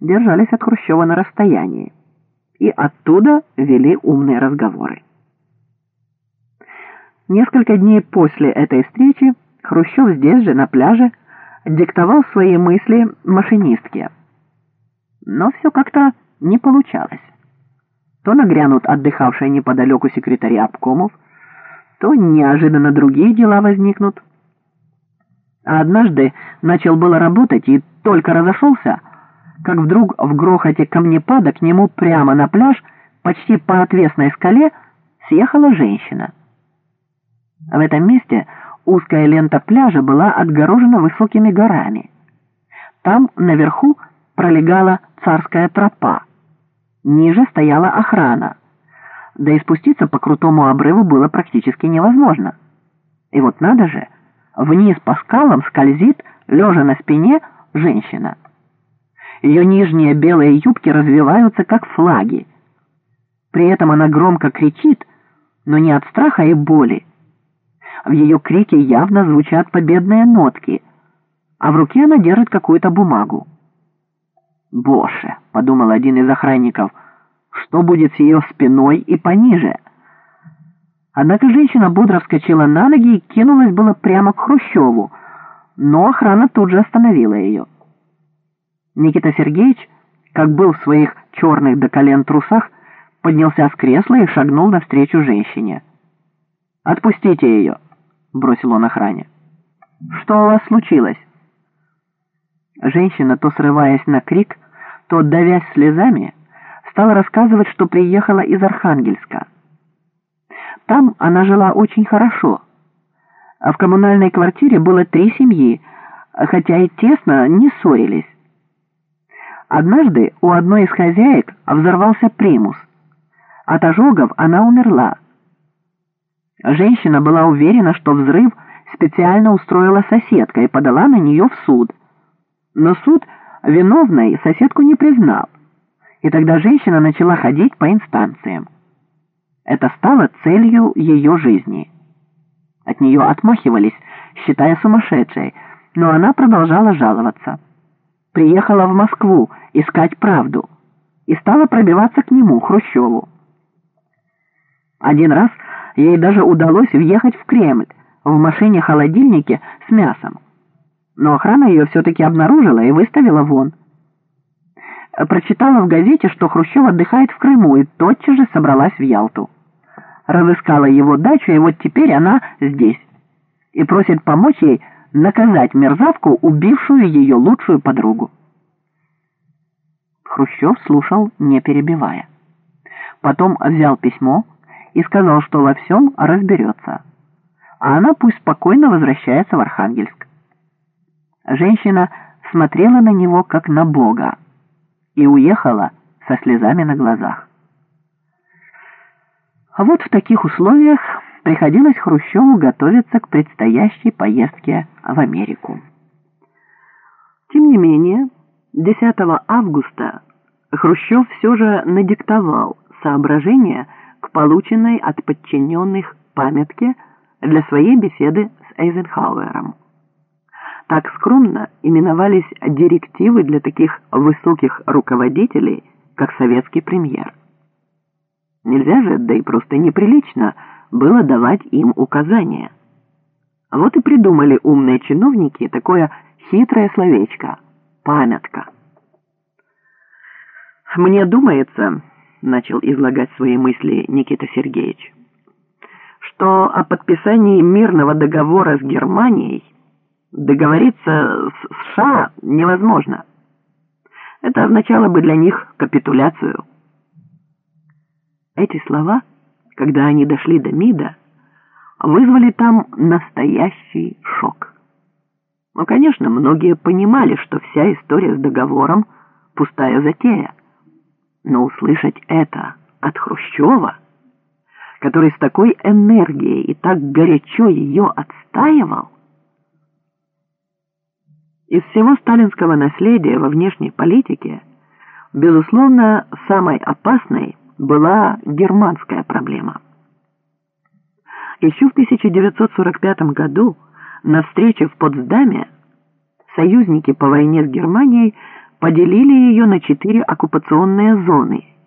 держались от Хрущева на расстоянии и оттуда вели умные разговоры. Несколько дней после этой встречи Хрущев здесь же, на пляже, диктовал свои мысли машинистке. Но все как-то не получалось. То нагрянут отдыхавшие неподалеку секретари обкомов, то неожиданно другие дела возникнут. А однажды начал было работать и только разошелся, как вдруг в грохоте камнепада к нему прямо на пляж, почти по отвесной скале, съехала женщина. В этом месте узкая лента пляжа была отгорожена высокими горами. Там наверху пролегала царская тропа. Ниже стояла охрана. Да и спуститься по крутому обрыву было практически невозможно. И вот надо же, вниз по скалам скользит, лежа на спине, женщина. Ее нижние белые юбки развиваются, как флаги. При этом она громко кричит, но не от страха и боли. В ее крике явно звучат победные нотки, а в руке она держит какую-то бумагу. «Боже!» — подумал один из охранников. «Что будет с ее спиной и пониже?» Однако женщина бодро вскочила на ноги и кинулась было прямо к Хрущеву, но охрана тут же остановила ее. Никита Сергеевич, как был в своих черных до колен трусах, поднялся с кресла и шагнул навстречу женщине. «Отпустите ее!» — бросил он охране. «Что у вас случилось?» Женщина, то срываясь на крик, то давясь слезами, стала рассказывать, что приехала из Архангельска. Там она жила очень хорошо, а в коммунальной квартире было три семьи, хотя и тесно не ссорились. Однажды у одной из хозяек взорвался примус. От ожогов она умерла. Женщина была уверена, что взрыв специально устроила соседка и подала на нее в суд. Но суд виновной соседку не признал. И тогда женщина начала ходить по инстанциям. Это стало целью ее жизни. От нее отмахивались, считая сумасшедшей, но она продолжала жаловаться приехала в Москву искать правду и стала пробиваться к нему, Хрущеву. Один раз ей даже удалось въехать в Кремль в машине-холодильнике с мясом, но охрана ее все-таки обнаружила и выставила вон. Прочитала в газете, что Хрущев отдыхает в Крыму и тотчас же собралась в Ялту. Разыскала его дачу, и вот теперь она здесь и просит помочь ей наказать мерзавку, убившую ее лучшую подругу. Хрущев слушал, не перебивая. Потом взял письмо и сказал, что во всем разберется, а она пусть спокойно возвращается в Архангельск. Женщина смотрела на него, как на Бога, и уехала со слезами на глазах. А вот в таких условиях приходилось Хрущеву готовиться к предстоящей поездке в Америку. Тем не менее, 10 августа Хрущев все же надиктовал соображения к полученной от подчиненных памятке для своей беседы с Эйзенхауэром. Так скромно именовались директивы для таких высоких руководителей, как советский премьер. Нельзя же, да и просто неприлично – было давать им указания. Вот и придумали умные чиновники такое хитрое словечко «памятка». «Мне думается», — начал излагать свои мысли Никита Сергеевич, «что о подписании мирного договора с Германией договориться с США невозможно. Это означало бы для них капитуляцию». Эти слова — когда они дошли до МИДа, вызвали там настоящий шок. Ну, конечно, многие понимали, что вся история с договором – пустая затея. Но услышать это от Хрущева, который с такой энергией и так горячо ее отстаивал, из всего сталинского наследия во внешней политике, безусловно, самой опасной – была германская проблема. Еще в 1945 году на встрече в Потсдаме союзники по войне с Германией поделили ее на четыре оккупационные зоны –